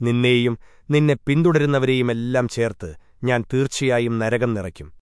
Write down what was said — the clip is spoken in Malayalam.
നിന്നെയും നിന്നെ പിന്തുടരുന്നവരെയുമെല്ലാം ചേർത്ത് ഞാൻ തീർച്ചയായും നരകം നിറയ്ക്കും.